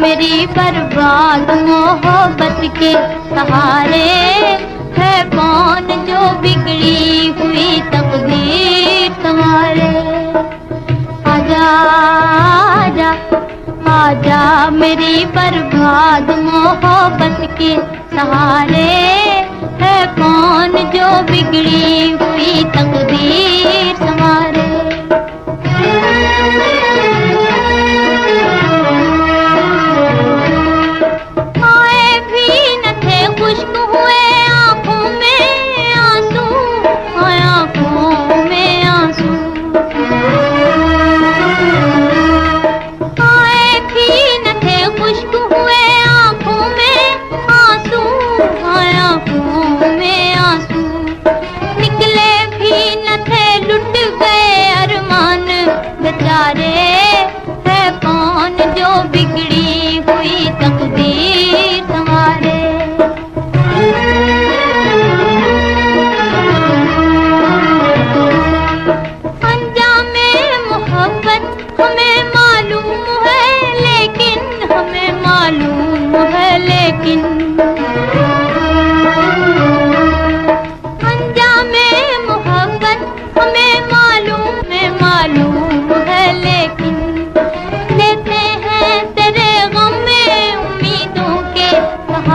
मेरी बर्बाद मोहब्बत के सहारे है कौन जो बिगड़ी हुई तकदीर तुम्हारे? आजा आजा मेरी बर्बाद मोहब्बत के सहारे है कौन जो बिगड़ी बेचारे है कौन जो बिगड़ी हुई तकदीर तुम्हारे? अंजामे मोहब्बत हमें मालूम है, लेकिन हमें मालूम है, लेकिन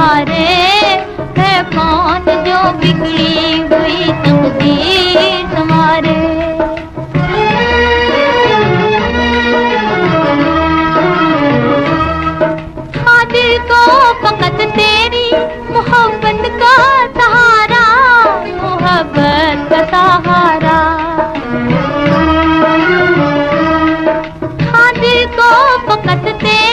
सहारे है कौन जो बिगड़ी हुई तकदीर तुम्हारे? दिल को फकत तेरी मोहब्बत का सहारा, मोहब्बत का सहारा। हाँ दिल को फकत तेरी